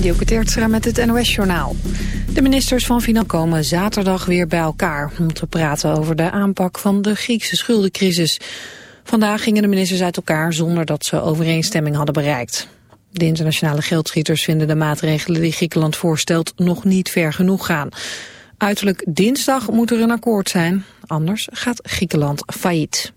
Dielke Teertstra met het NOS-journaal. De ministers van Financiën komen zaterdag weer bij elkaar... om te praten over de aanpak van de Griekse schuldencrisis. Vandaag gingen de ministers uit elkaar zonder dat ze overeenstemming hadden bereikt. De internationale geldschieters vinden de maatregelen die Griekenland voorstelt... nog niet ver genoeg gaan. Uiterlijk dinsdag moet er een akkoord zijn, anders gaat Griekenland failliet.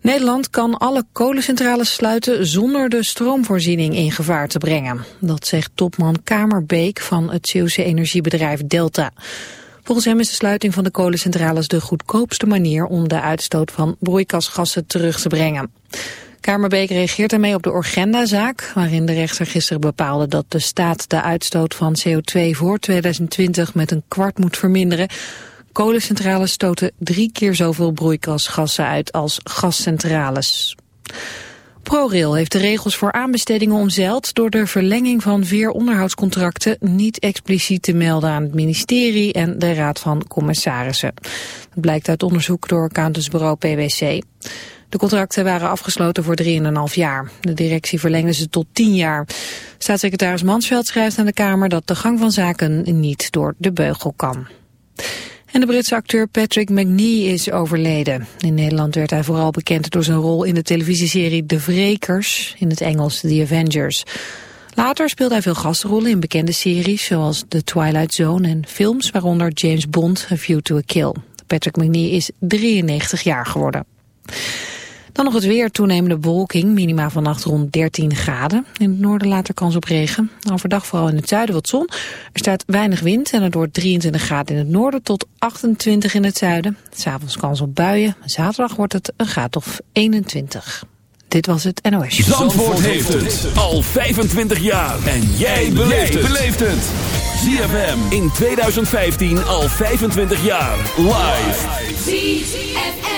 Nederland kan alle kolencentrales sluiten zonder de stroomvoorziening in gevaar te brengen. Dat zegt topman Kamerbeek van het Zeeuwse energiebedrijf Delta. Volgens hem is de sluiting van de kolencentrales de goedkoopste manier om de uitstoot van broeikasgassen terug te brengen. Kamerbeek reageert daarmee op de Orgenda-zaak, waarin de rechter gisteren bepaalde dat de staat de uitstoot van CO2 voor 2020 met een kwart moet verminderen, Kolencentrales stoten drie keer zoveel broeikasgassen uit als gascentrales. ProRail heeft de regels voor aanbestedingen omzeild door de verlenging van vier onderhoudscontracten niet expliciet te melden aan het ministerie en de Raad van Commissarissen. Dat blijkt uit onderzoek door accountantsbureau PwC. De contracten waren afgesloten voor 3,5 jaar. De directie verlengde ze tot 10 jaar. Staatssecretaris Mansveld schrijft aan de Kamer dat de gang van zaken niet door de beugel kan. En de Britse acteur Patrick McNee is overleden. In Nederland werd hij vooral bekend door zijn rol in de televisieserie De Vrekers, in het Engels The Avengers. Later speelde hij veel gastrollen in bekende series zoals The Twilight Zone en films waaronder James Bond, A View to a Kill. Patrick McNee is 93 jaar geworden. Dan nog het weer, toenemende bewolking, minima vannacht rond 13 graden. In het noorden later kans op regen. Overdag vooral in het zuiden wat zon. Er staat weinig wind en het wordt 23 graden in het noorden tot 28 in het zuiden. S'avonds kans op buien. Zaterdag wordt het een graad of 21. Dit was het NOS. Zandvoort, Zandvoort heeft het al 25 jaar. En jij beleeft het. ZFM in 2015 al 25 jaar. Live. ZFM.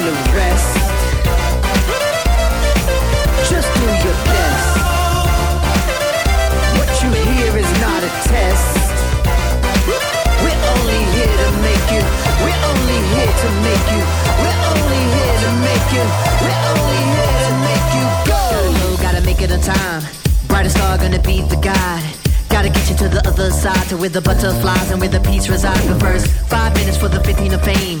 Time to rest. Just do your best. What you hear is not a test. We're only here to make you. We're only here to make you. We're only here to make you. We're only here to make you go. Gotta go, gotta make it on time. Brightest star gonna be the guide. Gotta get you to the other side, to where the butterflies and where the peace resides. The first five minutes for the 15 of fame.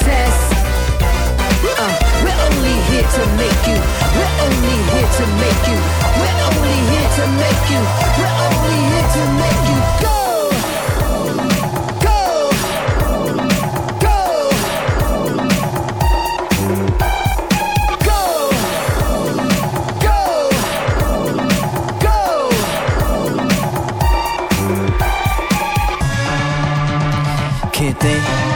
test. Uh, we're only here to make you. We're only here to make you. We're only here to make you. We're only here to make you go. Can't think,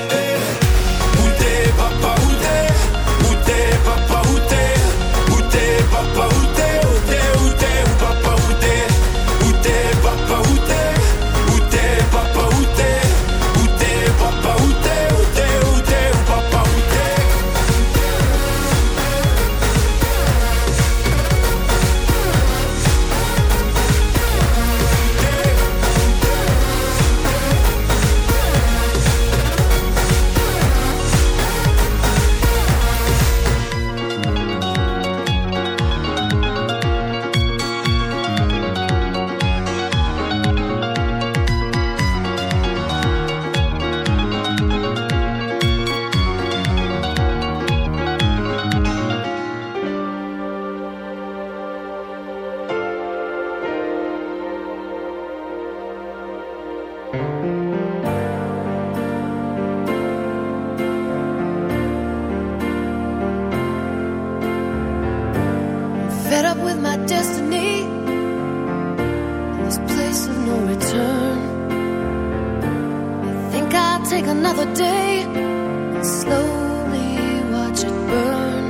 Up with my destiny, this place of no return. I think I'll take another day and slowly watch it burn.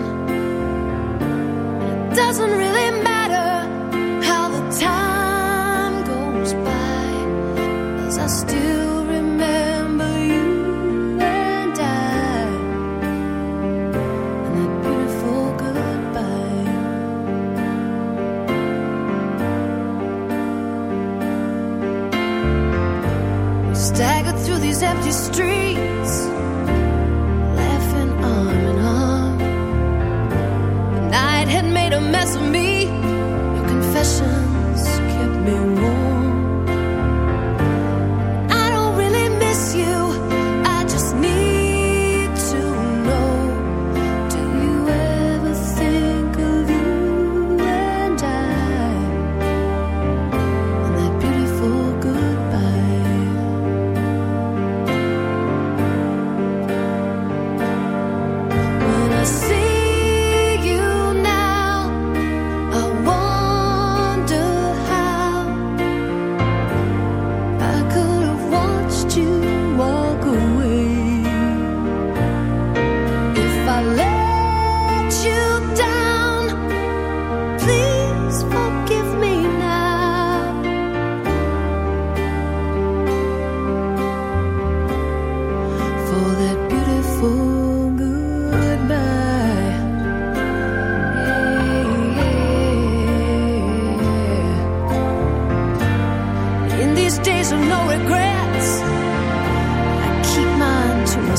It doesn't really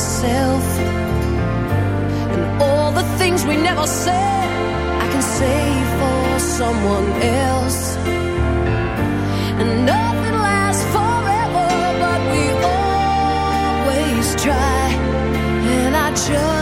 myself. And all the things we never said, I can say for someone else. And nothing lasts forever, but we always try. And I just